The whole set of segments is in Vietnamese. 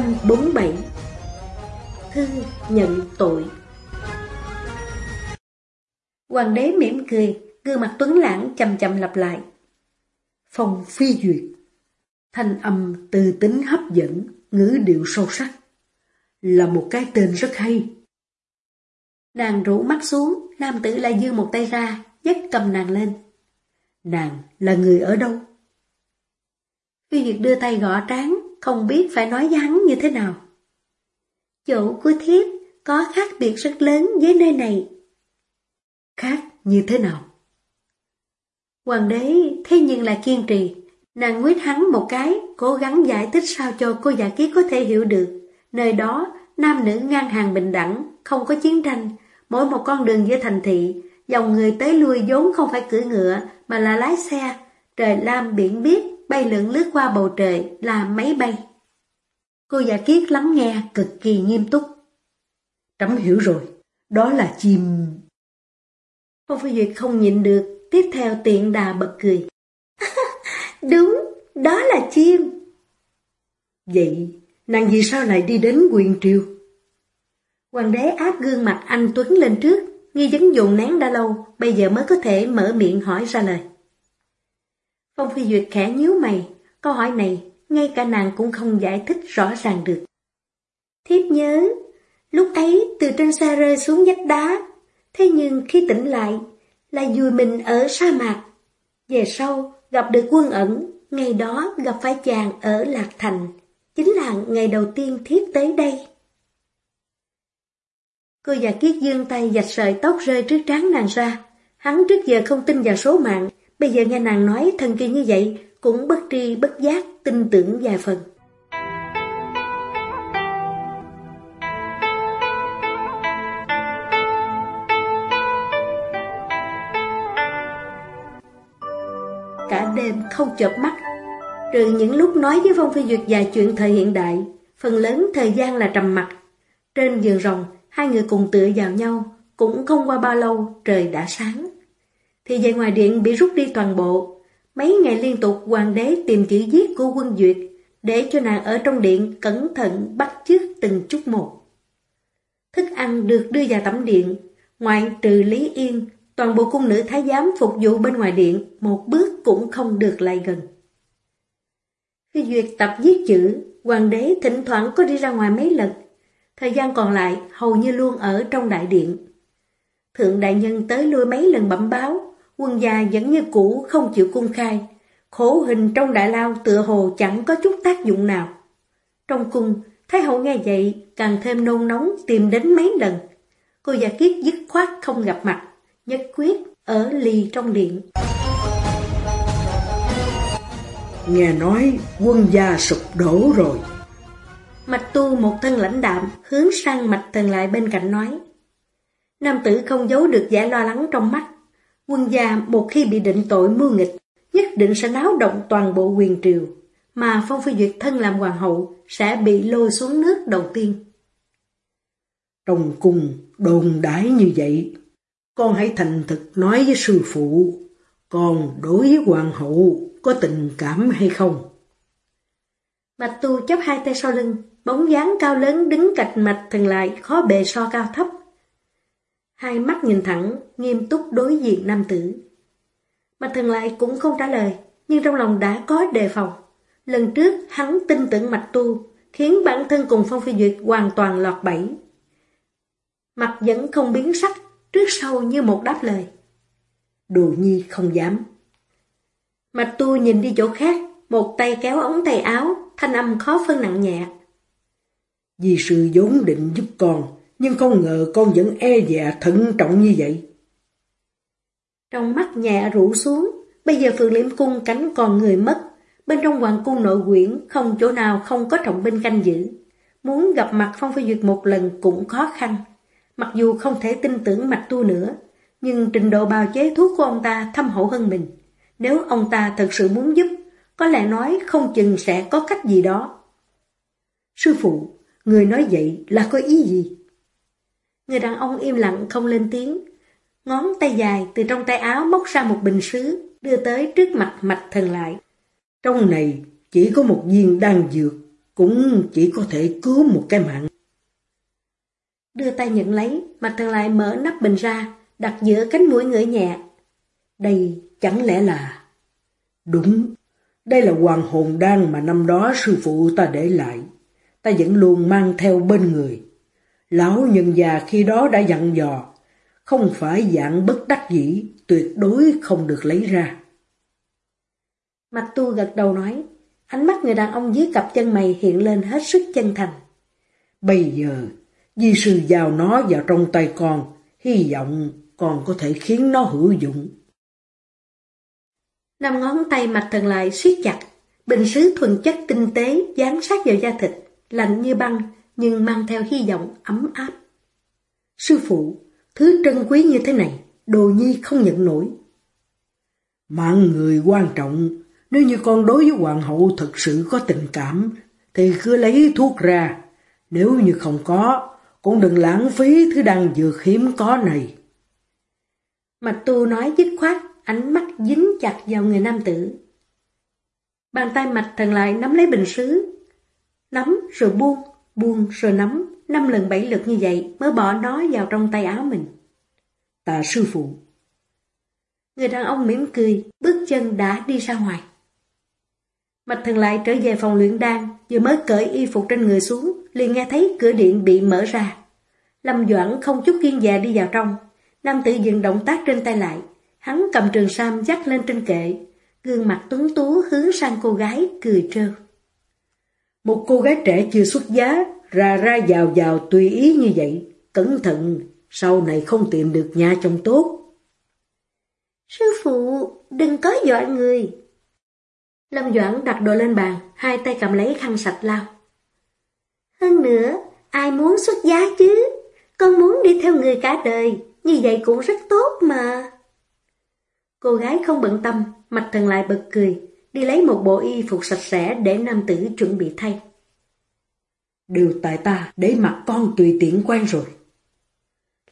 147 Thư nhận tội Hoàng đế mỉm cười, gương mặt tuấn lãng chầm chậm lặp lại. Phong phi duyệt Thanh âm từ tính hấp dẫn, ngữ điệu sâu sắc. Là một cái tên rất hay. Nàng rủ mắt xuống, nam tử lại dư một tay ra, dắt cầm nàng lên. Nàng là người ở đâu? Phi Duyệt đưa tay gõ trán, không biết phải nói với hắn như thế nào. Chỗ của thiếp có khác biệt rất lớn với nơi này. Khác như thế nào? Hoàng đế thế nhưng là kiên trì, nàng nguyết hắn một cái, cố gắng giải thích sao cho cô giả ký có thể hiểu được. Nơi đó, nam nữ ngang hàng bình đẳng, không có chiến tranh, mỗi một con đường giữa thành thị, dòng người tới lui vốn không phải cưỡi ngựa, mà là lái xe, trời lam biển biếc, bay lượn lướt qua bầu trời là máy bay. Cô giả kiết lắng nghe cực kỳ nghiêm túc. Trẫm hiểu rồi, đó là chim... Phong Phi Duyệt không nhịn được, tiếp theo tiện đà bật cười. Đúng, đó là chim. Vậy, nàng vì sao lại đi đến quyền triều? Hoàng đế áp gương mặt anh Tuấn lên trước, nghi vấn dồn nén đã lâu, bây giờ mới có thể mở miệng hỏi ra lời. Phong Phi Duyệt khẽ nhíu mày, câu hỏi này ngay cả nàng cũng không giải thích rõ ràng được. Thiếp nhớ, lúc ấy từ trên xe rơi xuống vách đá, thế nhưng khi tỉnh lại, là dùi mình ở sa mạc. Về sau, gặp được quân ẩn, ngày đó gặp phải chàng ở Lạc Thành, chính là ngày đầu tiên thiếp tới đây. Cô già kiết dương tay dạch sợi tóc rơi trước trán nàng ra. Hắn trước giờ không tin vào số mạng, bây giờ nghe nàng nói thần kỳ như vậy, cũng bất tri bất giác tin tưởng vài phần. Cả đêm không chợp mắt, trừ những lúc nói với Phong Phi Duyệt vài chuyện thời hiện đại, phần lớn thời gian là trầm mặt. Trên giường rồng, hai người cùng tựa vào nhau, cũng không qua bao lâu trời đã sáng. Thì về ngoài điện bị rút đi toàn bộ, mấy ngày liên tục hoàng đế tìm chữ viết của quân duyệt, để cho nàng ở trong điện cẩn thận bắt chước từng chút một. Thức ăn được đưa vào tẩm điện, ngoại trừ Lý Yên, toàn bộ cung nữ thái giám phục vụ bên ngoài điện, một bước cũng không được lại gần. Khi duyệt tập viết chữ, hoàng đế thỉnh thoảng có đi ra ngoài mấy lần, thời gian còn lại hầu như luôn ở trong đại điện. Thượng đại nhân tới lui mấy lần bẩm báo, quân gia vẫn như cũ không chịu cung khai, khổ hình trong đại lao tựa hồ chẳng có chút tác dụng nào. Trong cung, Thái hậu nghe vậy càng thêm nôn nóng tìm đến mấy lần. Cô già kiết dứt khoát không gặp mặt, nhất quyết ở lì trong điện. Nghe nói quân gia sụp đổ rồi. Mạch tu một thân lãnh đạm hướng sang mạch thần lại bên cạnh nói. Nam tử không giấu được vẻ lo lắng trong mắt. Quân gia một khi bị định tội mưu nghịch, nhất định sẽ náo động toàn bộ quyền triều, mà Phong Phi Duyệt thân làm hoàng hậu sẽ bị lôi xuống nước đầu tiên. Trong cung đồn đãi như vậy, con hãy thành thực nói với sư phụ, con đối với hoàng hậu có tình cảm hay không? Bạch tu chấp hai tay sau lưng, bóng dáng cao lớn đứng cạnh mạch thần lại khó bề so cao thấp. Hai mắt nhìn thẳng, nghiêm túc đối diện nam tử. Mạch thần lại cũng không trả lời, nhưng trong lòng đã có đề phòng. Lần trước hắn tin tưởng mạch tu, khiến bản thân cùng Phong Phi Duyệt hoàn toàn lọt bẫy. Mặt vẫn không biến sắc, trước sau như một đáp lời. Đồ nhi không dám. Mạch tu nhìn đi chỗ khác, một tay kéo ống tay áo, thanh âm khó phân nặng nhẹ. Vì sư vốn định giúp con, nhưng không ngờ con vẫn e dè thận trọng như vậy. Trong mắt nhẹ rủ xuống, bây giờ phượng liễm cung cánh còn người mất, bên trong hoàng cung nội quyển không chỗ nào không có trọng binh canh giữ. Muốn gặp mặt Phong Phi Duyệt một lần cũng khó khăn. Mặc dù không thể tin tưởng mạch tu nữa, nhưng trình độ bào chế thuốc của ông ta thâm hậu hơn mình. Nếu ông ta thật sự muốn giúp, có lẽ nói không chừng sẽ có cách gì đó. Sư phụ, người nói vậy là có ý gì? Người đàn ông im lặng không lên tiếng. Ngón tay dài từ trong tay áo móc ra một bình sứ, đưa tới trước mặt mạch thần lại. Trong này chỉ có một viên đan dược, cũng chỉ có thể cứu một cái mạng. Đưa tay nhận lấy, mạch thần lại mở nắp bình ra, đặt giữa cánh mũi ngửi nhẹ. Đây chẳng lẽ là... Đúng, đây là hoàng hồn đan mà năm đó sư phụ ta để lại. Ta vẫn luôn mang theo bên người. Lão nhân già khi đó đã dặn dò, không phải dạng bất đắc dĩ, tuyệt đối không được lấy ra. Mạch tu gật đầu nói, ánh mắt người đàn ông dưới cặp chân mày hiện lên hết sức chân thành. Bây giờ, di sư giao nó vào trong tay con, hy vọng còn có thể khiến nó hữu dụng. Năm ngón tay mạch thần lại siết chặt, bình sứ thuần chất tinh tế dán sát vào da thịt, lạnh như băng, nhưng mang theo hy vọng ấm áp. Sư phụ, thứ trân quý như thế này, đồ nhi không nhận nổi. Mạng người quan trọng, nếu như con đối với hoàng hậu thật sự có tình cảm, thì cứ lấy thuốc ra. Nếu như không có, cũng đừng lãng phí thứ đang dược hiếm có này. Mạch tu nói dứt khoát, ánh mắt dính chặt vào người nam tử. Bàn tay mạch thần lại nắm lấy bình sứ, nắm rồi buông, buông rồi nắm, năm lần bảy lượt như vậy mới bỏ nó vào trong tay áo mình. Tạ sư phụ. Người đàn ông mỉm cười, bước chân đã đi ra ngoài. Mạch thần lại trở về phòng luyện đan, vừa mới cởi y phục trên người xuống, liền nghe thấy cửa điện bị mở ra. Lâm Doãn không chút kiên dè đi vào trong, nam tử dừng động tác trên tay lại, hắn cầm trường sam dắt lên trên kệ, gương mặt tuấn tú hướng sang cô gái, cười trêu. Một cô gái trẻ chưa xuất giá, ra ra vào vào tùy ý như vậy, cẩn thận, sau này không tìm được nhà chồng tốt. Sư phụ, đừng có dọa người. Lâm Doãn đặt đồ lên bàn, hai tay cầm lấy khăn sạch lau. Hơn nữa, ai muốn xuất giá chứ? Con muốn đi theo người cả đời, như vậy cũng rất tốt mà. Cô gái không bận tâm, mặt thần lại bật cười, đi lấy một bộ y phục sạch sẽ để nam tử chuẩn bị thay. Đều tại ta để mặt con tùy tiện quen rồi.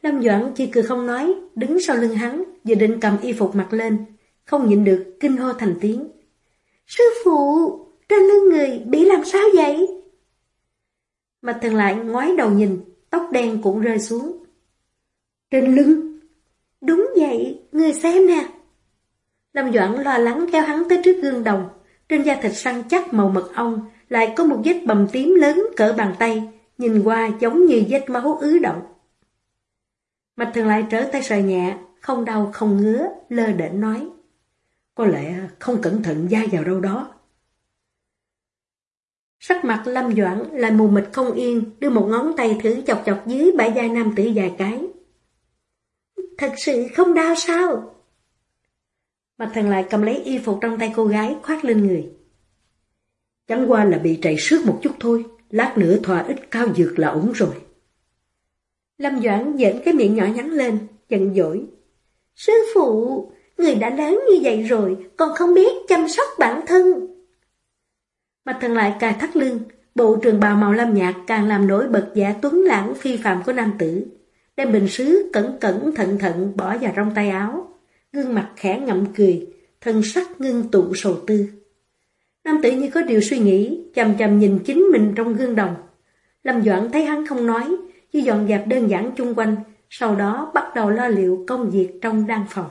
Lâm Doãn chỉ cười không nói, đứng sau lưng hắn, vừa định cầm y phục mặc lên, không nhịn được, kinh hô thành tiếng. Sư phụ, trên lưng người bị làm sao vậy? Mạch thần lại ngoái đầu nhìn, tóc đen cũng rơi xuống. Trên lưng? Đúng vậy, người xem nè. Lâm Doãn lo lắng kéo hắn tới trước gương đồng, trên da thịt săn chắc màu mật ong, lại có một vết bầm tím lớn cỡ bàn tay, nhìn qua giống như vết máu ứ động. Mạch thường lại trở tay sờ nhẹ, không đau không ngứa, lơ đễnh nói. Có lẽ không cẩn thận da vào đâu đó. Sắc mặt lâm doãn lại mù mịt không yên, đưa một ngón tay thử chọc chọc dưới bãi da nam tử dài cái. Thật sự không đau sao? Mạch thần lại cầm lấy y phục trong tay cô gái khoác lên người. Chẳng qua là bị trầy xước một chút thôi, lát nữa thòa ít cao dược là ổn rồi. Lâm Doãn dẫn cái miệng nhỏ nhắn lên, giận dỗi. Sư phụ, người đã lớn như vậy rồi, còn không biết chăm sóc bản thân. Mạch thần lại cài thắt lưng, bộ trường bào màu lam nhạt càng làm nổi bật giả tuấn lãng phi phạm của nam tử. Đem bình sứ cẩn cẩn thận thận bỏ vào trong tay áo, gương mặt khẽ ngậm cười, thân sắc ngưng tụ sầu tư. Nam tử như có điều suy nghĩ, chầm chầm nhìn chính mình trong gương đồng. Lâm Doãn thấy hắn không nói, chỉ dọn dẹp đơn giản chung quanh, sau đó bắt đầu lo liệu công việc trong đan phòng.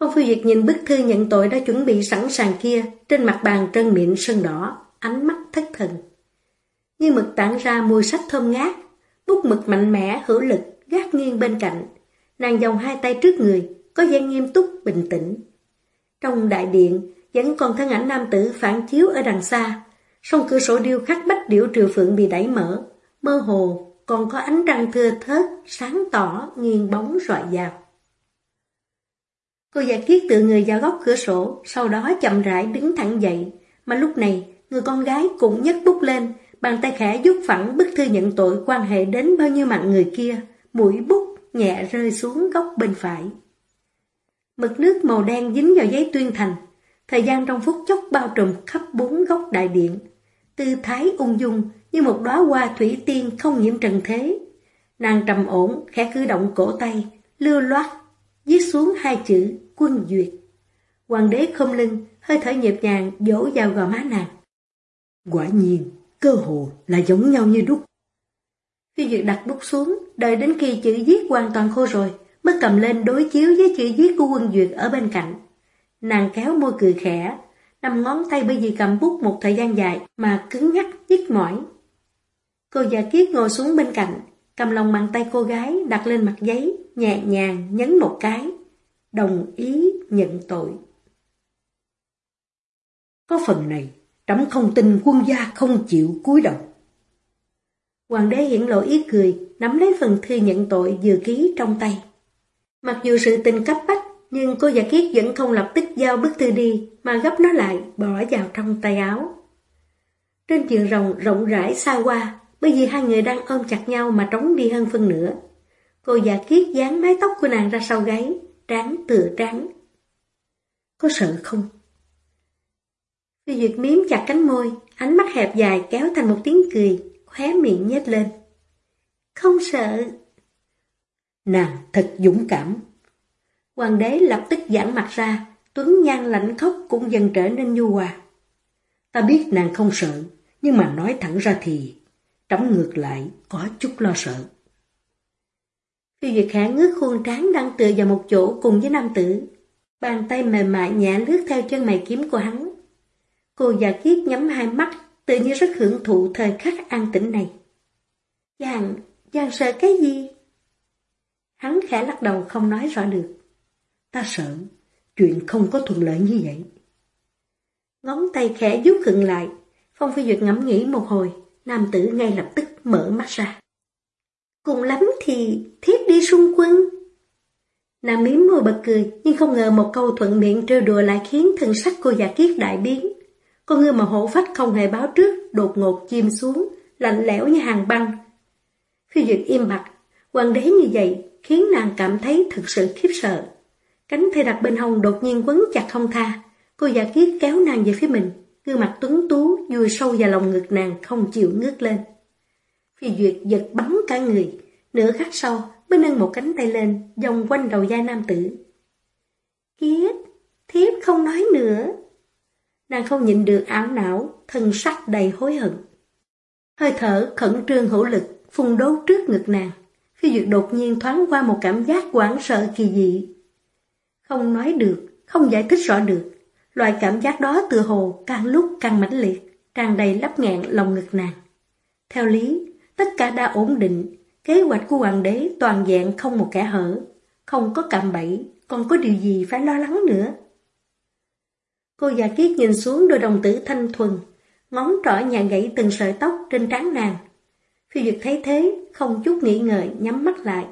Phong Phi Duyệt nhìn bức thư nhận tội đã chuẩn bị sẵn sàng kia, trên mặt bàn trân miệng sơn đỏ, ánh mắt thất thần. Như mực tản ra mùi sách thơm ngát, bút mực mạnh mẽ, hữu lực, gác nghiêng bên cạnh. Nàng dòng hai tay trước người, có vẻ nghiêm túc, bình tĩnh. Trong đại điện, vẫn còn thân ảnh nam tử phản chiếu ở đằng xa. Song cửa sổ điêu khắc bách điểu triều phượng bị đẩy mở, mơ hồ còn có ánh trăng thưa thớt, sáng tỏ, nghiêng bóng rọi vào. Cô giả kiết tự người vào góc cửa sổ, sau đó chậm rãi đứng thẳng dậy, mà lúc này người con gái cũng nhấc bút lên, bàn tay khẽ giúp phẳng bức thư nhận tội quan hệ đến bao nhiêu mạng người kia, mũi bút nhẹ rơi xuống góc bên phải. Mực nước màu đen dính vào giấy tuyên thành, thời gian trong phút chốc bao trùm khắp bốn góc đại điện. Tư thái ung dung như một đóa hoa thủy tiên không nhiễm trần thế. Nàng trầm ổn, khẽ cử động cổ tay, lưu loát, viết xuống hai chữ quân duyệt. Hoàng đế không lưng, hơi thở nhịp nhàng dỗ vào gò má nàng. Quả nhiên, cơ hồ là giống nhau như đúc. khi Duyệt đặt bút xuống, đợi đến khi chữ viết hoàn toàn khô rồi, mới cầm lên đối chiếu với chữ viết của quân Duyệt ở bên cạnh. Nàng kéo môi cười khẽ, năm ngón tay bởi vì cầm bút một thời gian dài mà cứng ngắc, nhức mỏi. Cô già kiết ngồi xuống bên cạnh, cầm lòng bàn tay cô gái đặt lên mặt giấy, nhẹ nhàng nhấn một cái, đồng ý nhận tội. Có phần này, trẫm không tin quân gia không chịu cúi đầu. Hoàng đế hiển lộ ý cười, nắm lấy phần thư nhận tội vừa ký trong tay. Mặc dù sự tình cấp bách, nhưng cô giả kiết vẫn không lập tức giao bức thư đi, mà gấp nó lại, bỏ vào trong tay áo. Trên giường rồng rộng rãi xa qua, bởi vì hai người đang ôm chặt nhau mà trống đi hơn phân nửa. Cô giả kiết dán mái tóc của nàng ra sau gáy, trán tựa trán. Có sợ không? Phi Duyệt miếm chặt cánh môi, ánh mắt hẹp dài kéo thành một tiếng cười, khóe miệng nhếch lên. Không sợ. Nàng thật dũng cảm. Hoàng đế lập tức giãn mặt ra, Tuấn Nhan lạnh khóc cũng dần trở nên nhu hòa. Ta biết nàng không sợ, nhưng mà nói thẳng ra thì, trống ngược lại có chút lo sợ. Phi Duyệt Khả ngước khuôn trán đang tựa vào một chỗ cùng với nam tử. Bàn tay mềm mại nhẹ lướt theo chân mày kiếm của hắn. Cô già kiết nhắm hai mắt, tự như rất hưởng thụ thời khắc an tĩnh này. Chàng, chàng sợ cái gì? Hắn khẽ lắc đầu không nói rõ được. Ta sợ, chuyện không có thuận lợi như vậy. Ngón tay khẽ giúp khựng lại, Phong Phi Duyệt ngẫm nghĩ một hồi, nam tử ngay lập tức mở mắt ra. Cùng lắm thì thiết đi xung quân. Nam miếm môi bật cười, nhưng không ngờ một câu thuận miệng trêu đùa lại khiến thân sắc cô già kiết đại biến. Con ngư mà hổ phách không hề báo trước, đột ngột chìm xuống, lạnh lẽo như hàng băng. Phi Duyệt im bặt, hoàng đế như vậy khiến nàng cảm thấy thực sự khiếp sợ. Cánh tay đặt bên hông đột nhiên quấn chặt không tha, cô già kiết kéo nàng về phía mình, gương mặt tuấn tú vùi sâu vào lòng ngực nàng không chịu ngước lên. Phi Duyệt giật bắn cả người, nửa khắc sau mới nâng một cánh tay lên, vòng quanh đầu da nam tử. Kiết, thiếp không nói nữa. Nàng không nhịn được ảo não, thân sắc đầy hối hận. Hơi thở khẩn trương hữu lực, phun đốt trước ngực nàng. Phi Duyệt đột nhiên thoáng qua một cảm giác quảng sợ kỳ dị. Không nói được, không giải thích rõ được. Loại cảm giác đó từ hồ càng lúc càng mãnh liệt, tràn đầy lấp ngạn lòng ngực nàng. Theo lý, tất cả đã ổn định, kế hoạch của hoàng đế toàn dạng không một kẻ hở, không có cạm bẫy, còn có điều gì phải lo lắng nữa. Cô già kiết nhìn xuống đôi đồng tử thanh thuần, ngón trỏ nhà gãy từng sợi tóc trên trán nàng. Phi Duyệt thấy thế, không chút nghĩ ngợi, nhắm mắt lại.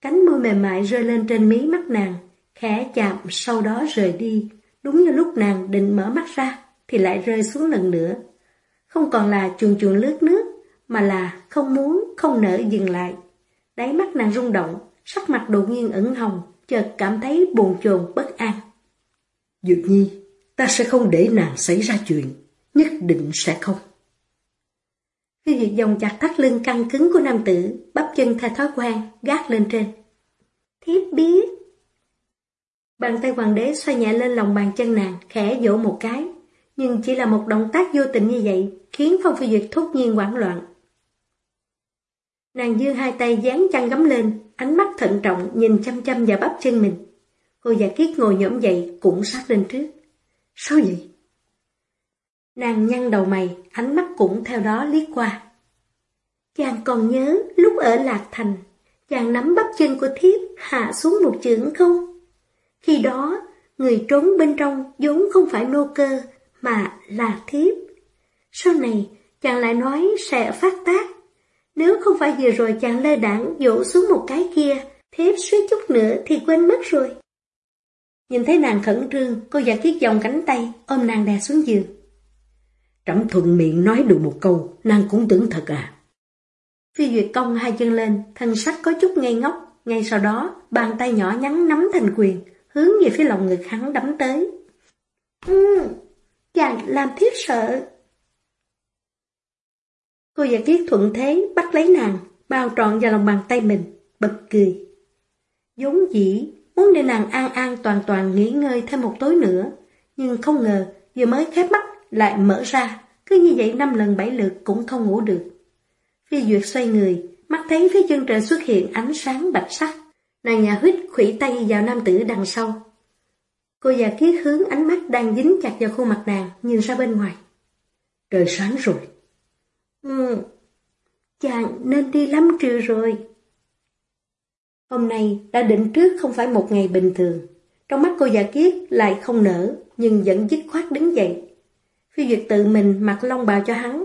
Cánh môi mềm mại rơi lên trên mí mắt nàng, khẽ chạm sau đó rời đi. Đúng như lúc nàng định mở mắt ra, thì lại rơi xuống lần nữa. Không còn là chuồn chuồn lướt nước, mà là không muốn, không nỡ dừng lại. Đáy mắt nàng rung động, sắc mặt đột nhiên ửng hồng, chợt cảm thấy buồn chồn bất an. Dược nhi, ta sẽ không để nàng xảy ra chuyện, nhất định sẽ không. Khi việc dòng chặt thắt lưng căng cứng của nam tử, bắp chân theo thói quen, gác lên trên. Thiếp biết. Bàn tay hoàng đế xoay nhẹ lên lòng bàn chân nàng, khẽ vỗ một cái. Nhưng chỉ là một động tác vô tình như vậy, khiến Phong Phi Duyệt thốt nhiên hoảng loạn. Nàng dương hai tay dán chăn gấm lên, ánh mắt thận trọng nhìn chăm chăm vào bắp chân mình. Cô giả kiết ngồi nhõm dậy cũng sát lên trước. Sao vậy? Nàng nhăn đầu mày, ánh mắt cũng theo đó liếc qua. Chàng còn nhớ lúc ở Lạc Thành, chàng nắm bắp chân của thiếp hạ xuống một chưởng không? Khi đó, người trốn bên trong vốn không phải nô cơ, mà là thiếp. Sau này, chàng lại nói sẽ phát tác. Nếu không phải vừa rồi chàng lơ đảng dỗ xuống một cái kia, thiếp suýt chút nữa thì quên mất rồi. Nhìn thấy nàng khẩn trương, cô giả kiết dòng cánh tay, ôm nàng đè xuống giường. Trẫm thuận miệng nói được một câu, nàng cũng tưởng thật à. Phi Duyệt cong hai chân lên, thân sắc có chút ngây ngốc, Ngay sau đó, bàn tay nhỏ nhắn nắm thành quyền, hướng về phía lòng ngực hắn đấm tới. Ừ, chàng làm thiết sợ. Cô giả kiết thuận thế bắt lấy nàng, bao trọn vào lòng bàn tay mình, bật cười. vốn dĩ, muốn để nàng an an toàn toàn nghỉ ngơi thêm một tối nữa, nhưng không ngờ vừa mới khép mắt lại mở ra, cứ như vậy năm lần bảy lượt cũng không ngủ được. Phi Duyệt xoay người, mắt thấy phía chân trời xuất hiện ánh sáng bạch sắc. Nàng nhà huyết khủy tay vào nam tử đằng sau. Cô già kiết hướng ánh mắt đang dính chặt vào khuôn mặt nàng, nhìn ra bên ngoài. Trời sáng rồi. Ừ, chàng nên đi lắm trưa rồi. Hôm nay đã định trước không phải một ngày bình thường. Trong mắt cô già kiết lại không nở, nhưng vẫn dứt khoát đứng dậy. Phi Duyệt tự mình mặc long bào cho hắn.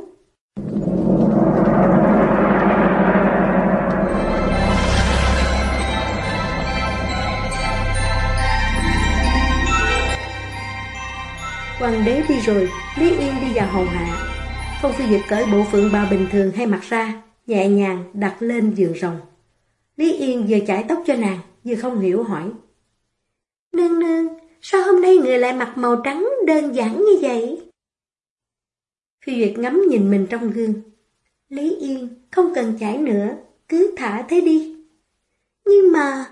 Hoàng đế đi rồi, Lý Yên đi vào hầu hạ. Phong Phi Duyệt cởi bộ phượng bào bình thường hay mặc ra, nhẹ nhàng đặt lên giường rồng. Lý Yên vừa chải tóc cho nàng, vừa không hiểu hỏi. Nương nương, sao hôm nay người lại mặc màu trắng đơn giản như vậy? Phi Duyệt ngắm nhìn mình trong gương. Lý Yên, không cần chải nữa, cứ thả thế đi. Nhưng mà...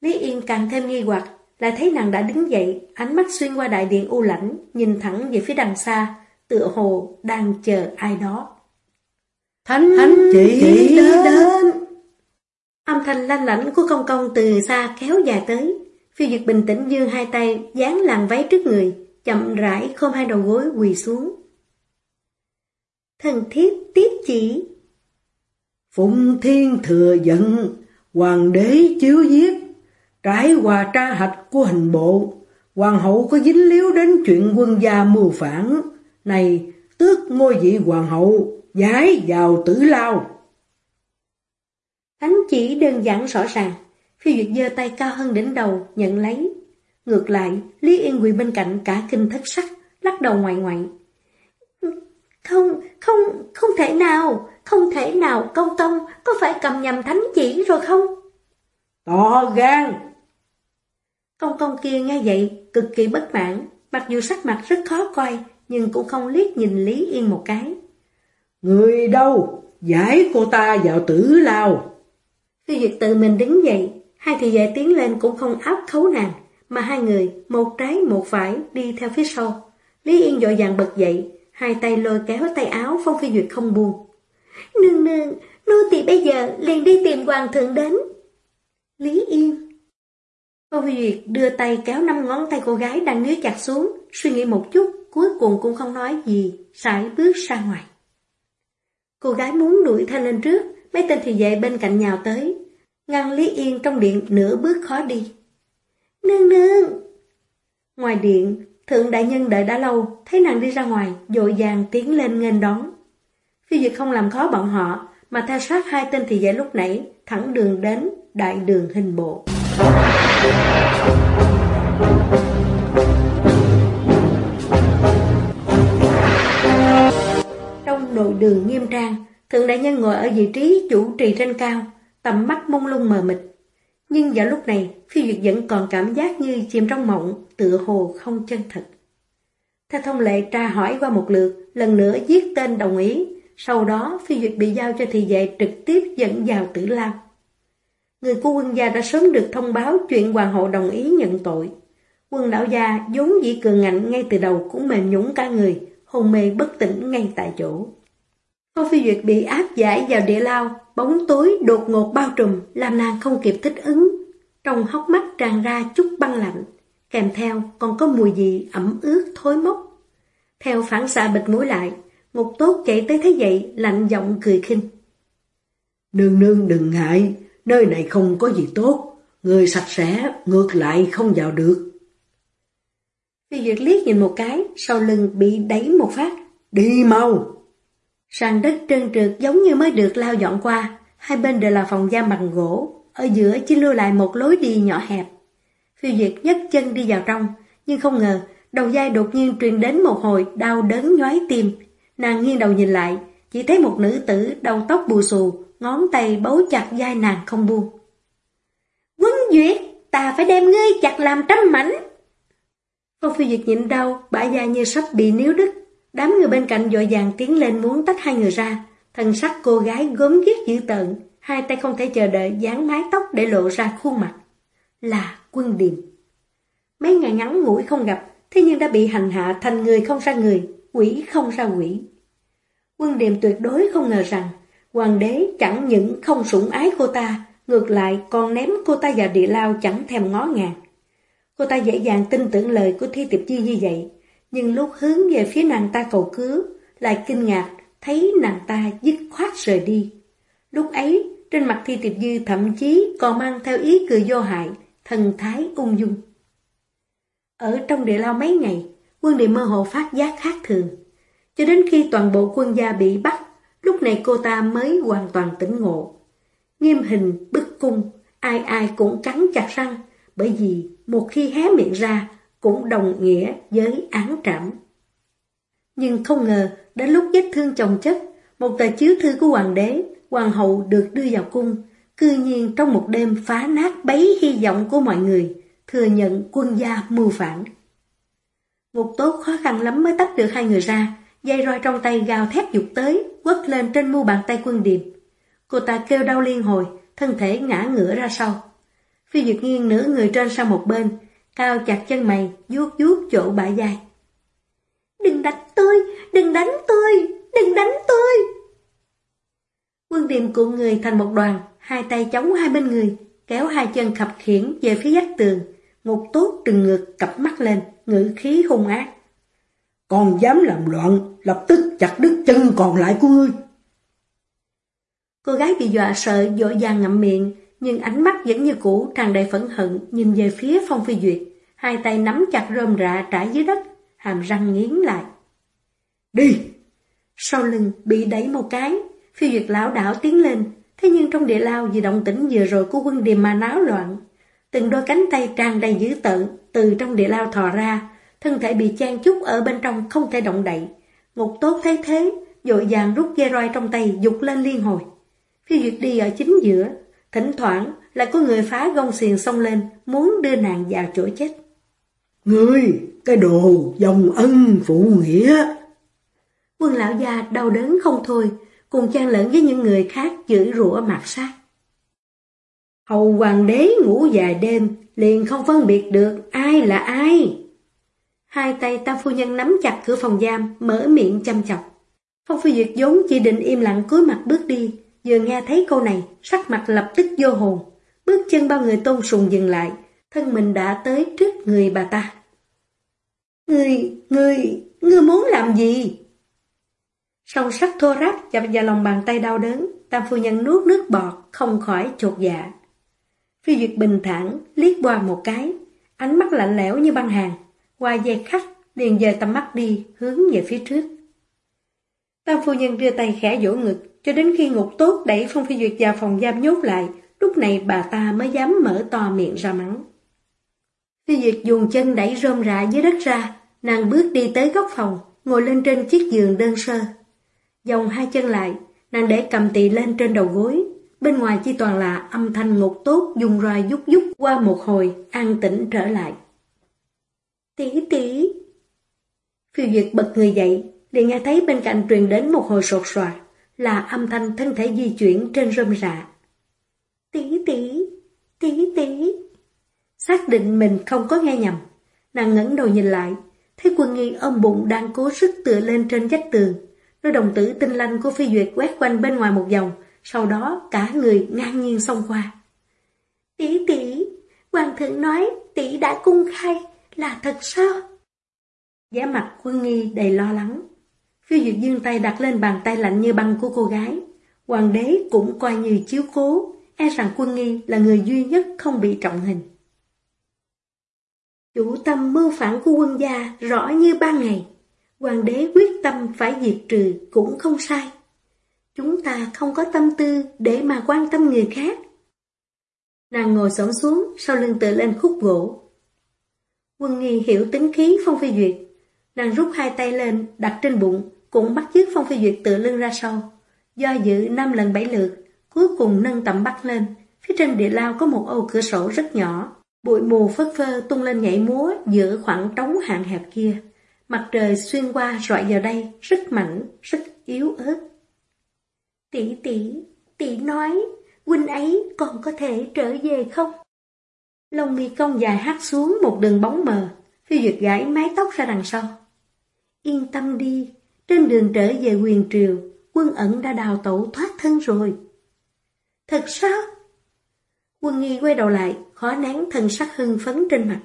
Lý Yên càng thêm nghi hoặc, lại thấy nàng đã đứng dậy, ánh mắt xuyên qua đại điện u lãnh, nhìn thẳng về phía đằng xa, tựa hồ đang chờ ai đó. Thánh, Thánh chỉ, chỉ đến. đến. Âm thanh lanh lãnh của công công từ xa kéo dài tới. Phi Duyệt bình tĩnh dương hai tay, dán làn váy trước người, chậm rãi không hai đầu gối quỳ xuống. Thần thiết tiếp chỉ. Phụng thiên thừa giận, hoàng đế chiếu giết, trải hòa tra hạch của hình bộ, hoàng hậu có dính líu đến chuyện quân gia mưu phản, này tước ngôi vị hoàng hậu, giải vào tử lao. Thánh chỉ đơn giản rõ ràng, phi duyệt giơ tay cao hơn đỉnh đầu, nhận lấy. Ngược lại, Lý Yên quỳ bên cạnh cả kinh thất sắc, lắc đầu ngoại ngoại. Không, không, không thể nào, không thể nào công công có phải cầm nhầm thánh chỉ rồi không? To gan! Công công kia nghe vậy, cực kỳ bất mãn, mặc dù sắc mặt rất khó coi, nhưng cũng không liếc nhìn Lý Yên một cái. Người đâu? Giải cô ta vào tử lao. Phi Duyệt tự mình đứng dậy, hai thị vệ tiến lên cũng không áp khấu nàng, mà hai người, một trái một phải, đi theo phía sau. Lý Yên dội dàng bật dậy, hai tay lôi kéo tay áo Phong Phi Duyệt không buồn Nương nương, nô tỳ bây giờ liền đi tìm hoàng thượng đến. Lý Yên. Phong Phi Duyệt đưa tay kéo năm ngón tay cô gái đang níu chặt xuống, suy nghĩ một chút, cuối cùng cũng không nói gì, sải bước ra ngoài. Cô gái muốn đuổi theo lên trước, mấy tên thị vệ bên cạnh nhào tới, ngăn Lý Yên trong điện nửa bước khó đi. Nương nương! Ngoài điện, Thượng đại nhân đợi đã lâu, thấy nàng đi ra ngoài, dội vàng tiến lên nghênh đón. Phi Duyệt không làm khó bọn họ, mà theo sát hai tên thị vệ lúc nãy, thẳng đường đến đại đường hình bộ. Trong nội đường nghiêm trang, thượng đại nhân ngồi ở vị trí chủ trì trên cao, tầm mắt mông lung mờ mịt. Nhưng vào lúc này, Phi Duyệt vẫn còn cảm giác như chìm trong mộng, tựa hồ không chân thật. Theo thông lệ tra hỏi qua một lượt, lần nữa viết tên đồng ý, sau đó Phi Duyệt bị giao cho thị vệ trực tiếp dẫn vào tử lao. Người của quân gia đã sớm được thông báo chuyện hoàng hậu đồng ý nhận tội. Quân lão gia vốn dĩ cường ngạnh ngay từ đầu cũng mềm nhũng cả người, hôn mê bất tỉnh ngay tại chỗ. Phong Phi Duyệt bị áp giải vào địa lao, bóng tối đột ngột bao trùm, làm nàng không kịp thích ứng. Trong hốc mắt tràn ra chút băng lạnh, kèm theo còn có mùi gì ẩm ướt thối mốc. Theo phản xạ bịch mũi lại, Ngục Tốt chạy tới thấy vậy, lạnh giọng cười khinh. Nương nương đừng ngại, nơi này không có gì tốt, người sạch sẽ, ngược lại không vào được. Phi Duyệt liếc nhìn một cái, sau lưng bị đẩy một phát. Đi mau! Sàn đất trơn trượt giống như mới được lao dọn qua, hai bên đều là phòng giam bằng gỗ, ở giữa chỉ lưu lại một lối đi nhỏ hẹp. Phi Duyệt nhấc chân đi vào trong, nhưng không ngờ, đầu dai đột nhiên truyền đến một hồi đau đớn nhói tim. Nàng nghiêng đầu nhìn lại, chỉ thấy một nữ tử đầu tóc bù xù, ngón tay bấu chặt dai nàng không buông. Quân Duyệt, ta phải đem ngươi chặt làm trăm mảnh. Phong Phi Duyệt nhịn đau, bả da như sắp bị níu đứt. Đám người bên cạnh dội vàng tiến lên muốn tách hai người ra. Thần sắc cô gái gớm ghiếc dữ tợn, hai tay không thể chờ đợi dán mái tóc để lộ ra khuôn mặt. Là quân điềm. Mấy ngày ngắn ngủi không gặp, thế nhưng đã bị hành hạ thành người không ra người, quỷ không ra quỷ. Quân điềm tuyệt đối không ngờ rằng, hoàng đế chẳng những không sủng ái cô ta, ngược lại còn ném cô ta vào địa lao chẳng thèm ngó ngàng. Cô ta dễ dàng tin tưởng lời của Thi Tiệp Chi như vậy, nhưng lúc hướng về phía nàng ta cầu cứu, lại kinh ngạc thấy nàng ta dứt khoát rời đi. Lúc ấy, trên mặt Thi Tiệp Dư thậm chí còn mang theo ý cười vô hại, thần thái ung dung. Ở trong địa lao mấy ngày, quân địa mơ hồ phát giác khác thường. Cho đến khi toàn bộ quân gia bị bắt, lúc này cô ta mới hoàn toàn tỉnh ngộ. Nghiêm hình, bức cung, ai ai cũng cắn chặt răng, bởi vì một khi hé miệng ra cũng đồng nghĩa với án trảm. Nhưng không ngờ, đến lúc vết thương chồng chất, một tờ chiếu thư của hoàng đế, hoàng hậu được đưa vào cung, cư nhiên trong một đêm phá nát bấy hy vọng của mọi người, thừa nhận quân gia mưu phản. Ngục tốt khó khăn lắm mới tách được hai người ra, dây roi trong tay gào thét dục tới, quất lên trên mu bàn tay quân điềm. Cô ta kêu đau liên hồi, thân thể ngã ngửa ra sau. Phi Duyệt nghiêng nửa người trên sang một bên, cao chặt chân mày, vuốt vuốt chỗ bả vai. Đừng đánh tôi, đừng đánh tôi, đừng đánh tôi. Quân điềm cuộn người thành một đoàn, hai tay chống hai bên người, kéo hai chân khập khiển về phía vách tường. Ngục tốt trừng ngược cặp mắt lên, ngữ khí hung ác. Còn dám làm loạn, lập tức chặt đứt chân còn lại của ngươi. Cô gái bị dọa sợ dội vàng ngậm miệng, nhưng ánh mắt vẫn như cũ tràn đầy phẫn hận nhìn về phía Phong Phi Duyệt, hai tay nắm chặt rơm rạ trải dưới đất, hàm răng nghiến lại. Đi! Sau lưng bị đẩy một cái, Phi Duyệt lão đảo tiến lên, thế nhưng trong địa lao vì động tĩnh vừa rồi của quân điềm mà náo loạn. Từng đôi cánh tay tràn đầy dữ tợn từ trong địa lao thò ra, thân thể bị chan chút ở bên trong không thể động đậy. Ngục tốt thấy thế, dội vàng rút dây roi trong tay dục lên liên hồi. Phi Duyệt đi ở chính giữa, thỉnh thoảng lại có người phá gông xiền xông lên, muốn đưa nàng vào chỗ chết. Ngươi, cái đồ dòng ân phụ nghĩa. Quân lão già đau đớn không thôi, cùng chan lẫn với những người khác giữ rủa mặt sát. Hầu hoàng đế ngủ dài đêm, liền không phân biệt được ai là ai. Hai tay tam phu nhân nắm chặt cửa phòng giam, mở miệng chăm chọc. Phong phi duyệt vốn chỉ định im lặng cúi mặt bước đi, vừa nghe thấy câu này, sắc mặt lập tức vô hồn. Bước chân bao người tôn sùng dừng lại, thân mình đã tới trước người bà ta. Người, người, người muốn làm gì? Song sắc thô ráp chạm vào lòng bàn tay đau đớn, tam phu nhân nuốt nước bọt, không khỏi chột dạ. Phi Duyệt bình thản, liếc qua một cái, ánh mắt lạnh lẽo như băng hàng, qua dây khách, liền dời tầm mắt đi, hướng về phía trước. Tam phu nhân đưa tay khẽ vỗ ngực, cho đến khi ngục tốt đẩy Phong Phi Duyệt vào phòng giam nhốt lại, lúc này bà ta mới dám mở to miệng ra mắng. Phi Duyệt dùng chân đẩy rơm rạ dưới đất ra, nàng bước đi tới góc phòng, ngồi lên trên chiếc giường đơn sơ. Dòng hai chân lại, nàng để cầm tỳ lên trên đầu gối, bên ngoài chỉ toàn là âm thanh ngục tốt dùng roi rút rút qua một hồi, an tĩnh trở lại. Tỷ tỷ! Phiêu Duyệt bật người dậy, liền nghe thấy bên cạnh truyền đến một hồi sột soạt, là âm thanh thân thể di chuyển trên rơm rạ. Tỷ tỷ! Tỷ tỷ! Xác định mình không có nghe nhầm, nàng ngẩng đầu nhìn lại, thấy quân nghi ôm bụng đang cố sức tựa lên trên vách tường. Đôi đồng tử tinh lanh của phi duyệt quét quanh bên ngoài một vòng, sau đó cả người ngang nhiên xông qua. Tỷ tỷ, hoàng thượng nói tỷ đã cung khai, là thật sao? Giá mặt quân nghi đầy lo lắng. Khi duyệt dương tay đặt lên bàn tay lạnh như băng của cô gái. Hoàng đế cũng coi như chiếu cố, e rằng quân nghi là người duy nhất không bị trọng hình. Chủ tâm mưu phản của quân gia rõ như ban ngày. Hoàng đế quyết tâm phải diệt trừ cũng không sai. Chúng ta không có tâm tư để mà quan tâm người khác. Nàng ngồi xổm xuống, sau lưng tựa lên khúc gỗ. Quân nghi hiểu tính khí Phong Phi Duyệt. Nàng rút hai tay lên, đặt trên bụng, cũng bắt chước Phong Phi Duyệt tựa lưng ra sau. Do dự năm lần bảy lượt, cuối cùng nâng tầm bắt lên, Phía trên địa lao có một ô cửa sổ rất nhỏ, bụi mù phất phơ tung lên nhảy múa giữa khoảng trống hạn hẹp kia. Mặt trời xuyên qua rọi vào đây, rất mạnh, rất yếu ớt. Tỷ tỷ, tỷ nói, huynh ấy còn có thể trở về không? Lông mi cong dài hát xuống một đường bóng mờ, phi duyệt gãi mái tóc ra đằng sau. Yên tâm đi, trên đường trở về quyền triều, quân ẩn đã đào tẩu thoát thân rồi. Thật sao? Quân nghi quay đầu lại, khó nén thân sắc hưng phấn trên mặt.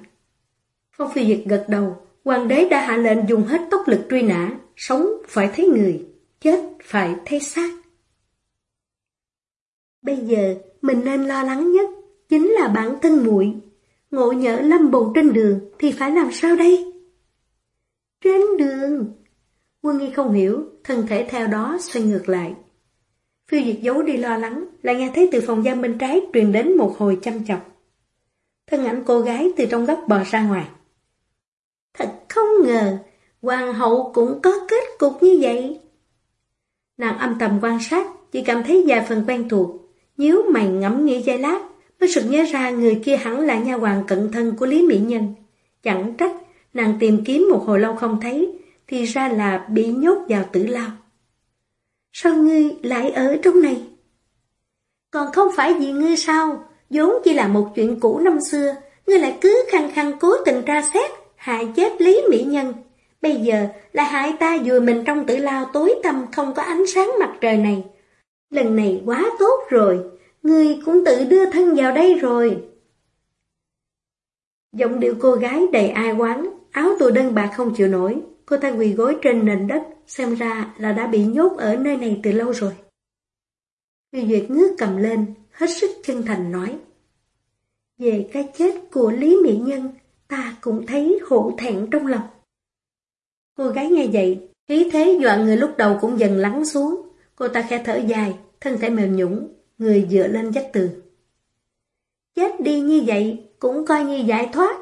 Phong phi duyệt gật đầu, hoàng đế đã hạ lệnh dùng hết tốc lực truy nã, sống phải thấy người, chết phải thấy xác. Bây giờ, mình nên lo lắng nhất, chính là bản thân muội Ngộ nhỡ lâm bồn trên đường thì phải làm sao đây? Trên đường? Quân nghi không hiểu, thân thể theo đó xoay ngược lại. Phiêu diệt giấu đi lo lắng, lại nghe thấy từ phòng giam bên trái truyền đến một hồi chăm chọc. Thân ảnh cô gái từ trong góc bò ra ngoài. Thật không ngờ, hoàng hậu cũng có kết cục như vậy. Nàng âm thầm quan sát, chỉ cảm thấy vài phần quen thuộc, nhíu mày ngẫm nghĩ giây lát, mới sực nhớ ra người kia hẳn là nha hoàng cận thân của Lý Mỹ Nhân. Chẳng trách, nàng tìm kiếm một hồi lâu không thấy, thì ra là bị nhốt vào tử lao. Sao ngươi lại ở trong này? Còn không phải vì ngươi sao, vốn chỉ là một chuyện cũ năm xưa, ngươi lại cứ khăng khăng cố tình tra xét, hại chết Lý Mỹ Nhân. Bây giờ là hại ta vừa mình trong tử lao tối tăm không có ánh sáng mặt trời này. Lần này quá tốt rồi, ngươi cũng tự đưa thân vào đây rồi. Giọng điệu cô gái đầy ai quán, áo tù đơn bạc không chịu nổi, cô ta quỳ gối trên nền đất, xem ra là đã bị nhốt ở nơi này từ lâu rồi. Phi Duyệt ngước cầm lên, hết sức chân thành nói. Về cái chết của Lý Mỹ Nhân, ta cũng thấy hổ thẹn trong lòng. Cô gái nghe vậy, khí thế dọa người lúc đầu cũng dần lắng xuống. Cô ta khẽ thở dài, thân thể mềm nhũng, người dựa lên vách tường. Chết đi như vậy cũng coi như giải thoát.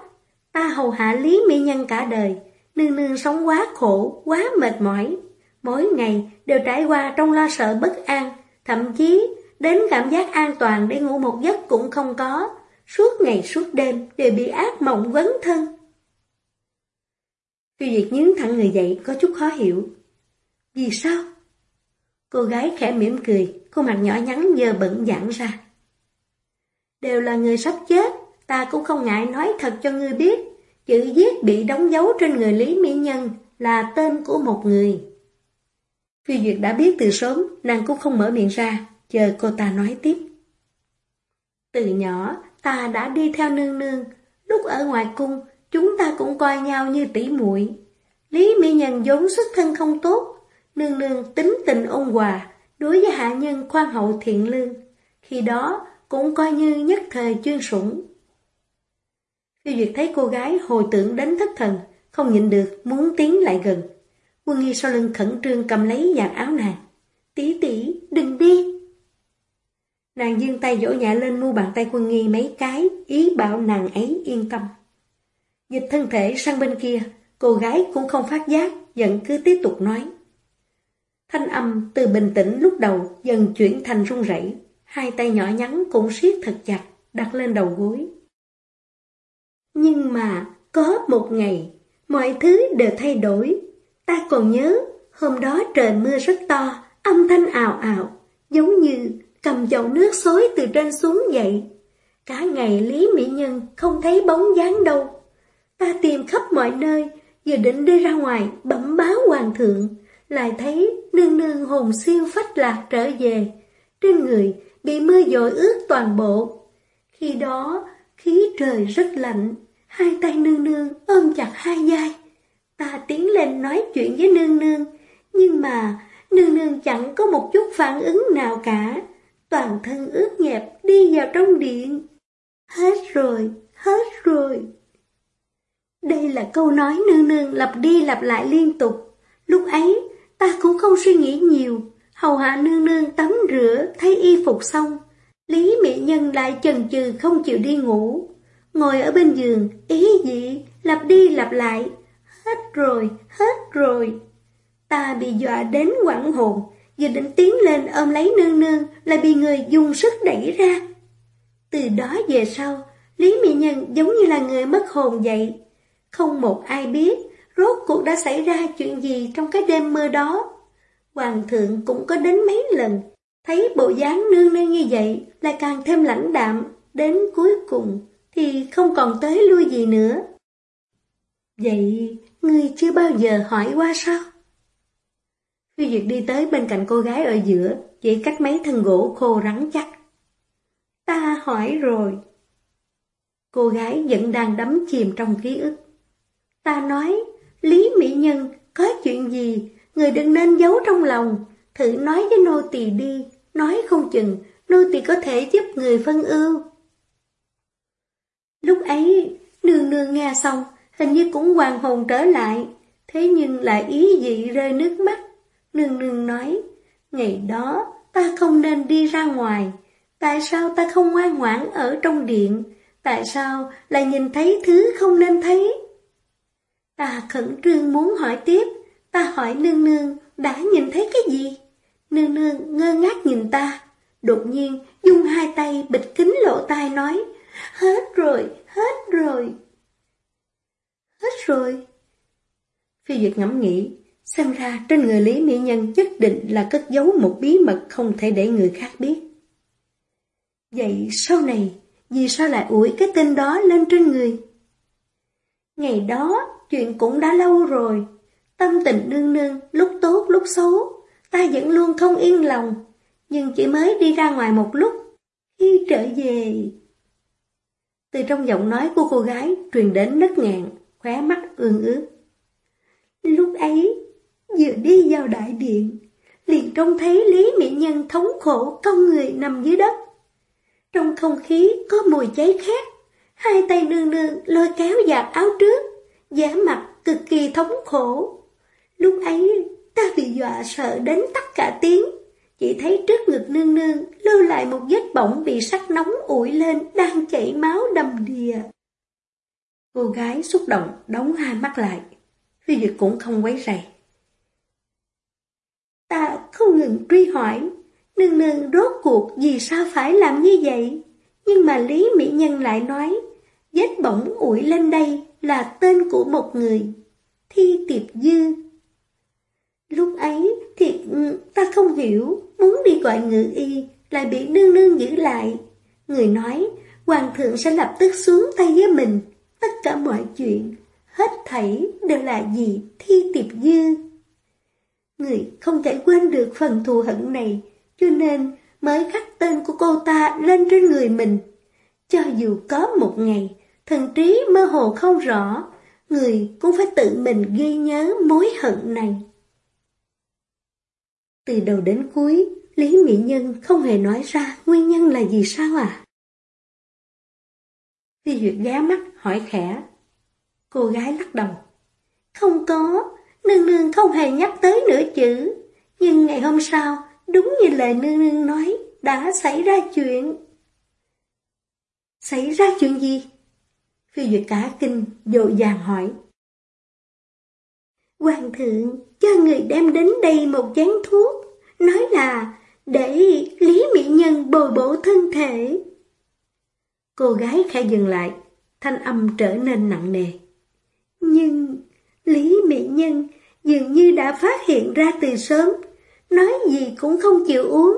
Ta hầu hạ Lý Mỹ Nhân cả đời, nương nương sống quá khổ, quá mệt mỏi. Mỗi ngày đều trải qua trong lo sợ bất an, thậm chí đến cảm giác an toàn để ngủ một giấc cũng không có. Suốt ngày suốt đêm đều bị ác mộng vấn thân. Phi Duyệt nhướng thẳng người dậy có chút khó hiểu. Vì sao? Cô gái khẽ mỉm cười, khuôn mặt nhỏ nhắn giờ bẩn giãn ra. Đều là người sắp chết, ta cũng không ngại nói thật cho ngươi biết. Chữ giết bị đóng dấu trên người Lý Mỹ Nhân là tên của một người. Phi Duyệt đã biết từ sớm, nàng cũng không mở miệng ra, chờ cô ta nói tiếp. Từ nhỏ, ta đã đi theo nương nương, lúc ở ngoài cung, chúng ta cũng coi nhau như tỷ muội. Lý Mỹ Nhân vốn xuất thân không tốt, nương nương tính tình ôn hòa, đối với hạ nhân khoan hậu thiện lương. Khi đó, cũng coi như nhất thời chuyên sủng. Tiêu Duyệt thấy cô gái hồi tưởng đến thất thần, không nhịn được, muốn tiến lại gần. Quân nghi sau lưng khẩn trương cầm lấy dạng áo nàng. Tỷ tỷ, đừng đi. Nàng dương tay dỗ nhẹ lên mu bàn tay quân nghi mấy cái, ý bảo nàng ấy yên tâm. Dịch thân thể sang bên kia, cô gái cũng không phát giác, vẫn cứ tiếp tục nói. Thanh âm từ bình tĩnh lúc đầu dần chuyển thành run rẩy, hai tay nhỏ nhắn cũng siết thật chặt, đặt lên đầu gối. Nhưng mà, có một ngày, mọi thứ đều thay đổi. Ta còn nhớ, hôm đó trời mưa rất to, âm thanh ào ào, giống như cầm chậu nước xối từ trên xuống vậy. Cả ngày Lý Mỹ Nhân không thấy bóng dáng đâu. Ta tìm khắp mọi nơi, vừa định đi ra ngoài bẩm báo hoàng thượng, lại thấy nương nương hồn siêu phách lạc trở về. Trên người bị mưa dội ướt toàn bộ. Khi đó, khí trời rất lạnh, hai tay nương nương ôm chặt hai vai. Ta tiến lên nói chuyện với nương nương, nhưng mà nương nương chẳng có một chút phản ứng nào cả. Toàn thân ướt nhẹp đi vào trong điện. Hết rồi, hết rồi. Đây là câu nói nương nương lặp đi lặp lại liên tục. Lúc ấy, ta cũng không suy nghĩ nhiều. Hầu hạ nương nương tắm rửa, thay y phục xong. Lý Mỹ Nhân lại chần chừ không chịu đi ngủ. Ngồi ở bên giường, ý gì, lặp đi lặp lại. Hết rồi, hết rồi. Ta bị dọa đến quảng hồn, vừa định tiến lên ôm lấy nương nương, lại bị người dùng sức đẩy ra. Từ đó về sau, Lý Mỹ Nhân giống như là người mất hồn vậy. Không một ai biết rốt cuộc đã xảy ra chuyện gì trong cái đêm mưa đó. Hoàng thượng cũng có đến mấy lần, thấy bộ dáng nương nương như vậy lại càng thêm lãnh đạm, đến cuối cùng thì không còn tới lui gì nữa. Vậy, ngươi chưa bao giờ hỏi qua sao? Khi Duyệt đi tới bên cạnh cô gái ở giữa, chỉ cách mấy thân gỗ khô rắn chắc. Ta hỏi rồi. Cô gái vẫn đang đắm chìm trong ký ức. Ta nói, Lý Mỹ Nhân, có chuyện gì, người đừng nên giấu trong lòng, thử nói với nô tỳ đi, nói không chừng, nô tỳ có thể giúp người phân ưu. Lúc ấy, nương nương nghe xong, hình như cũng hoàng hồn trở lại, thế nhưng lại ý dị rơi nước mắt. Nương nương nói, ngày đó ta không nên đi ra ngoài, tại sao ta không ngoan ngoãn ở trong điện, tại sao lại nhìn thấy thứ không nên thấy? Ta khẩn trương muốn hỏi tiếp, ta hỏi nương nương đã nhìn thấy cái gì? Nương nương ngơ ngác nhìn ta, đột nhiên dùng hai tay bịt kính lộ tai nói, hết rồi, hết rồi. Hết rồi. Phi Duyệt ngẫm nghĩ, xem ra trên người Lý Mỹ Nhân nhất định là cất giấu một bí mật không thể để người khác biết. Vậy sau này, vì sao lại ủi cái tên đó lên trên người? Ngày đó, chuyện cũng đã lâu rồi. Tâm tình nương nương, lúc tốt lúc xấu, ta vẫn luôn không yên lòng. Nhưng chỉ mới đi ra ngoài một lúc, khi trở về... Từ trong giọng nói của cô gái truyền đến nứt ngàn, khóe mắt ương ướt. Lúc ấy, vừa đi vào đại điện, liền trông thấy Lý Mỹ Nhân thống khổ con người nằm dưới đất. Trong không khí có mùi cháy khét, hai tay nương nương lôi kéo giặt áo trước, giả mặt cực kỳ thống khổ. Lúc ấy ta bị dọa sợ đến tắt cả tiếng, chỉ thấy trước ngực nương nương lưu lại một vết bỏng bị sắc nóng ủi lên đang chảy máu đầm đìa. Cô gái xúc động đóng hai mắt lại, phi duyệt cũng không quấy rầy. Ta không ngừng truy hỏi, nương nương rốt cuộc vì sao phải làm như vậy? Nhưng mà Lý Mỹ Nhân lại nói, vết bỏng ủi lên đây là tên của một người, Thi Tiệp Dư. Lúc ấy thì ừ, ta không hiểu, muốn đi gọi ngự y, lại bị nương nương giữ lại. Người nói, hoàng thượng sẽ lập tức xuống tay với mình, tất cả mọi chuyện, hết thảy đều là gì Thi Tiệp Dư. Người không thể quên được phần thù hận này, cho nên mới khắc tên của cô ta lên trên người mình. Cho dù có một ngày, thần trí mơ hồ không rõ, người cũng phải tự mình ghi nhớ mối hận này. Từ đầu đến cuối, Lý Mỹ Nhân không hề nói ra nguyên nhân là gì sao à? Phi Duyệt ghé mắt hỏi khẽ. Cô gái lắc đầu. Không có, nương nương không hề nhắc tới nửa chữ. Nhưng ngày hôm sau, đúng như lời nương nương nói, đã xảy ra chuyện. Xảy ra chuyện gì? Phi Duyệt cả kinh, dội vàng hỏi. Hoàng thượng cho người đem đến đây một chén thuốc, nói là để Lý Mỹ Nhân bồi bổ thân thể. Cô gái khẽ dừng lại, thanh âm trở nên nặng nề. Nhưng Lý Mỹ Nhân dường như đã phát hiện ra từ sớm, nói gì cũng không chịu uống.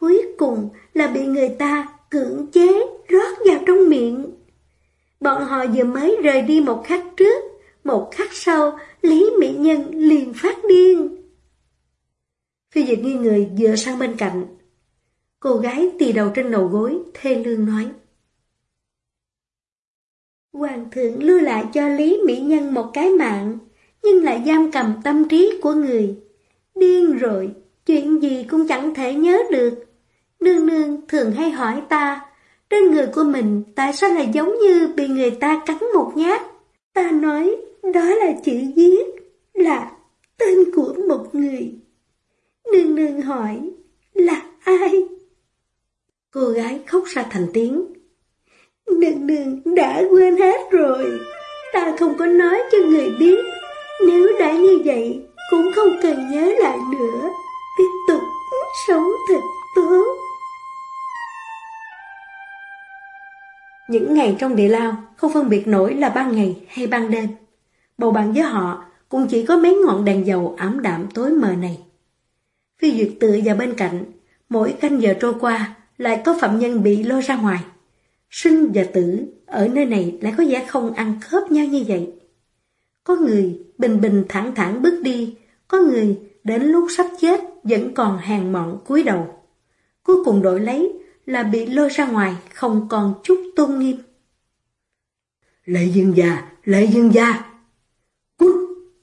Cuối cùng là bị người ta cưỡng chế rót vào trong miệng. Bọn họ vừa mới rời đi một khắc trước, một khắc sau, Lý Mỹ Nhân liền phát điên. Phi Dịch nghi người dựa sang bên cạnh. Cô gái tì đầu trên đầu gối, thê lương nói. Hoàng thượng lưu lại cho Lý Mỹ Nhân một cái mạng, nhưng lại giam cầm tâm trí của người. Điên rồi, chuyện gì cũng chẳng thể nhớ được. Nương nương thường hay hỏi ta, trên người của mình tại sao lại giống như bị người ta cắn một nhát? Ta nói đó là chữ viết, là tên của một người. Nương nương hỏi, là ai? Cô gái khóc ra thành tiếng. Nương nương đã quên hết rồi. Ta không có nói cho người biết. Nếu đã như vậy, cũng không cần nhớ lại nữa. Tiếp tục sống thật tốt. Những ngày trong địa lao không phân biệt nổi là ban ngày hay ban đêm. Bầu bạn với họ cũng chỉ có mấy ngọn đèn dầu ảm đạm tối mờ này. Phi Duyệt tự vào bên cạnh, mỗi canh giờ trôi qua lại có phạm nhân bị lôi ra ngoài. Sinh và tử ở nơi này lại có vẻ không ăn khớp nhau như vậy. Có người bình bình thẳng thẳng bước đi, có người đến lúc sắp chết vẫn còn hàng mọn cúi đầu. Cuối cùng đổi lấy là bị lôi ra ngoài không còn chút tôn nghiêm. Lệ dương già, lệ dương già.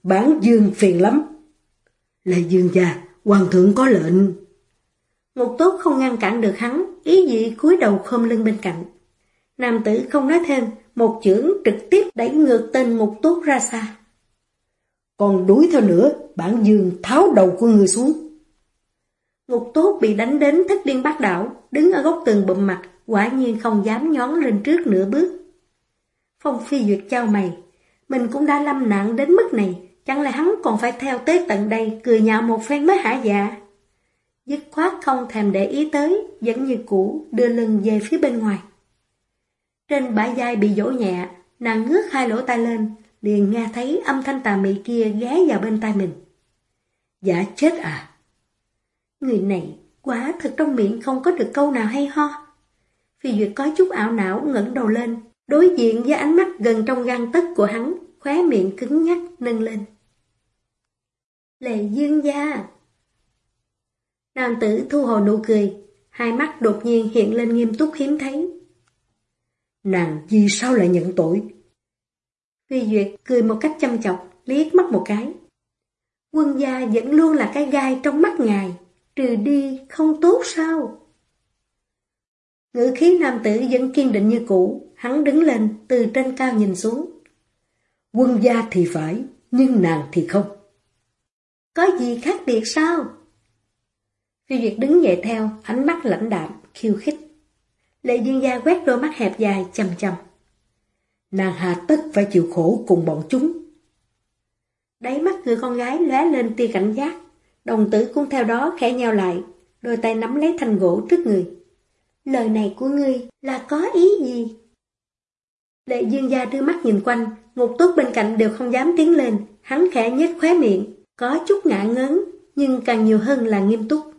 Bản dương phiền lắm. Lệ dương già, hoàng thượng có lệnh. Ngục tốt không ngăn cản được hắn, ý dị cúi đầu khom lưng bên cạnh. Nam tử không nói thêm, một chưởng trực tiếp đẩy ngược tên ngục tốt ra xa. Còn đuổi theo nữa, bản dương tháo đầu của người xuống. Ngục tốt bị đánh đến thất điên bác đảo, đứng ở góc tường bụm mặt, quả nhiên không dám nhón lên trước nửa bước. Phong phi duyệt trao mày, mình cũng đã lâm nạn đến mức này, chẳng lẽ hắn còn phải theo tới tận đây cười nhạo một phen mới hả dạ? Dứt khoát không thèm để ý tới, vẫn như cũ đưa lưng về phía bên ngoài. Trên bãi dai bị dỗ nhẹ, nàng ngước hai lỗ tai lên, liền nghe thấy âm thanh tà mị kia ghé vào bên tai mình. Dạ chết à? Người này quá thật trong miệng không có được câu nào hay ho. Phi Duyệt có chút ảo não ngẩng đầu lên, đối diện với ánh mắt gần trong gan tất của hắn, khóe miệng cứng nhắc nâng lên. Lệ dương gia Nam tử thu hồi nụ cười, hai mắt đột nhiên hiện lên nghiêm túc hiếm thấy. Nàng vì sao lại nhận tội? Phi Duyệt cười một cách chăm chọc, liếc mắt một cái. Quân gia vẫn luôn là cái gai trong mắt ngài, trừ đi không tốt sao? Ngữ khí nam tử vẫn kiên định như cũ, hắn đứng lên từ trên cao nhìn xuống. Quân gia thì phải, nhưng nàng thì không. Có gì khác biệt sao? Phi Duyệt đứng dậy theo, ánh mắt lãnh đạm, khiêu khích. Lệ Dương Gia quét đôi mắt hẹp dài, chầm chầm. Nàng hà tất phải chịu khổ cùng bọn chúng. Đáy mắt người con gái lóe lên tia cảnh giác, đồng tử cũng theo đó khẽ nhau lại, đôi tay nắm lấy thanh gỗ trước người. Lời này của ngươi là có ý gì? Lệ Dương Gia đưa mắt nhìn quanh, ngục tốt bên cạnh đều không dám tiến lên, hắn khẽ nhếch khóe miệng, có chút ngã ngớn, nhưng càng nhiều hơn là nghiêm túc.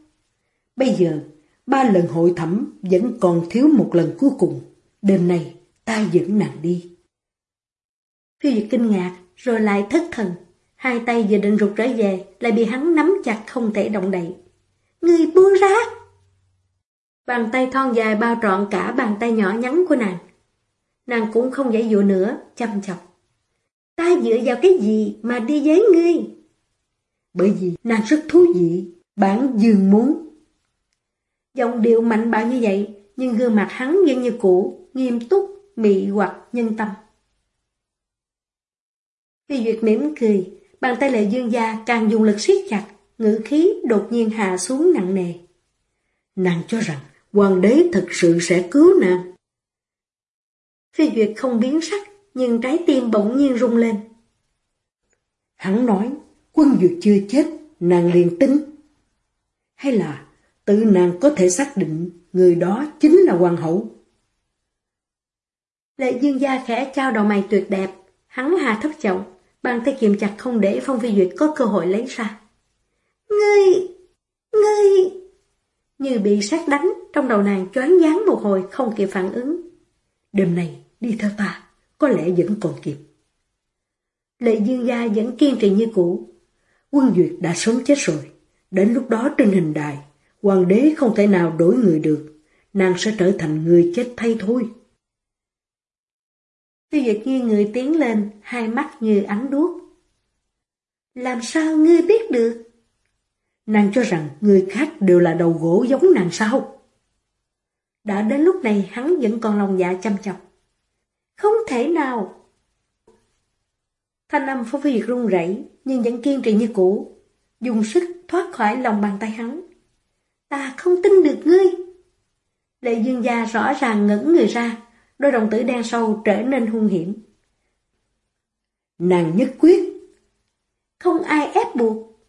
Bây giờ, ba lần hội thẩm vẫn còn thiếu một lần cuối cùng. Đêm nay, ta dẫn nàng đi. Phiêu Diệt kinh ngạc, rồi lại thất thần. Hai tay vừa định rụt trở về, lại bị hắn nắm chặt không thể động đậy. Người buông ra! Bàn tay thon dài bao trọn cả bàn tay nhỏ nhắn của nàng. Nàng cũng không giải dụ nữa, chăm chọc. Ta dựa vào cái gì mà đi với ngươi? Bởi vì nàng rất thú vị, bản dường muốn. Giọng điệu mạnh bạo như vậy, nhưng gương mặt hắn vẫn như cũ, nghiêm túc, mị hoặc nhân tâm. Phi Duyệt mỉm cười, bàn tay lệ dương gia càng dùng lực siết chặt, ngữ khí đột nhiên hạ xuống nặng nề. Nàng cho rằng hoàng đế thật sự sẽ cứu nàng. Phi Duyệt không biến sắc, nhưng trái tim bỗng nhiên rung lên. Hắn nói, quân duyệt chưa chết, nàng liền tính. Hay là tự nàng có thể xác định người đó chính là hoàng hậu? Lệ dương gia khẽ trao đầu mày tuyệt đẹp, hắn hà thấp giọng, bàn tay kiềm chặt không để Phong Phi Duyệt có cơ hội lấy ra. Ngươi! Ngươi! Như bị sát đánh, trong đầu nàng choáng váng một hồi không kịp phản ứng. Đêm này, đi theo ta, có lẽ vẫn còn kịp. Lệ Dương Gia vẫn kiên trì như cũ. Quân Duyệt đã sớm chết rồi. Đến lúc đó trên hình đài, hoàng đế không thể nào đổi người được. Nàng sẽ trở thành người chết thay thôi. Tiêu Duyệt nghiêng người tiến lên, hai mắt như ánh đuốc. Làm sao ngươi biết được? Nàng cho rằng người khác đều là đầu gỗ giống nàng sao? Đã đến lúc này hắn vẫn còn lòng dạ chăm chọc. Không thể nào! Thanh âm Phó Phi Duyệt run rẩy nhưng vẫn kiên trì như cũ, dùng sức thoát khỏi lòng bàn tay hắn. Ta không tin được ngươi! Lệ dương gia rõ ràng ngẩn người ra, đôi đồng tử đen sâu trở nên hung hiểm. Nàng nhất quyết. Không ai ép buộc.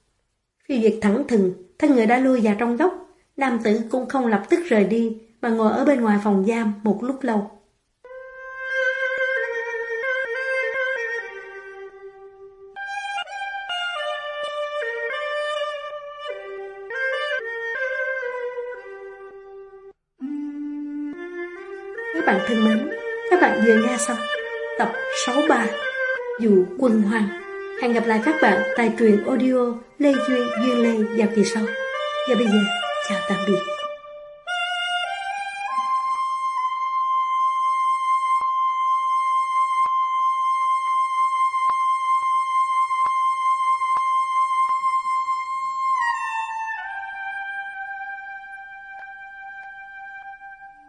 Phi Duyệt thẳng thừng, thân người đã lui vào trong góc, nam tử cũng không lập tức rời đi, mà ngồi ở bên ngoài phòng giam một lúc lâu. Bạn thân mến, các bạn vừa nghe xong tập 63 Dù quân hoàng, Hẹn gặp lại các bạn tại truyền audio Lê Duy Duyên Lê vào kỳ sau. Và bây giờ, chào tạm biệt.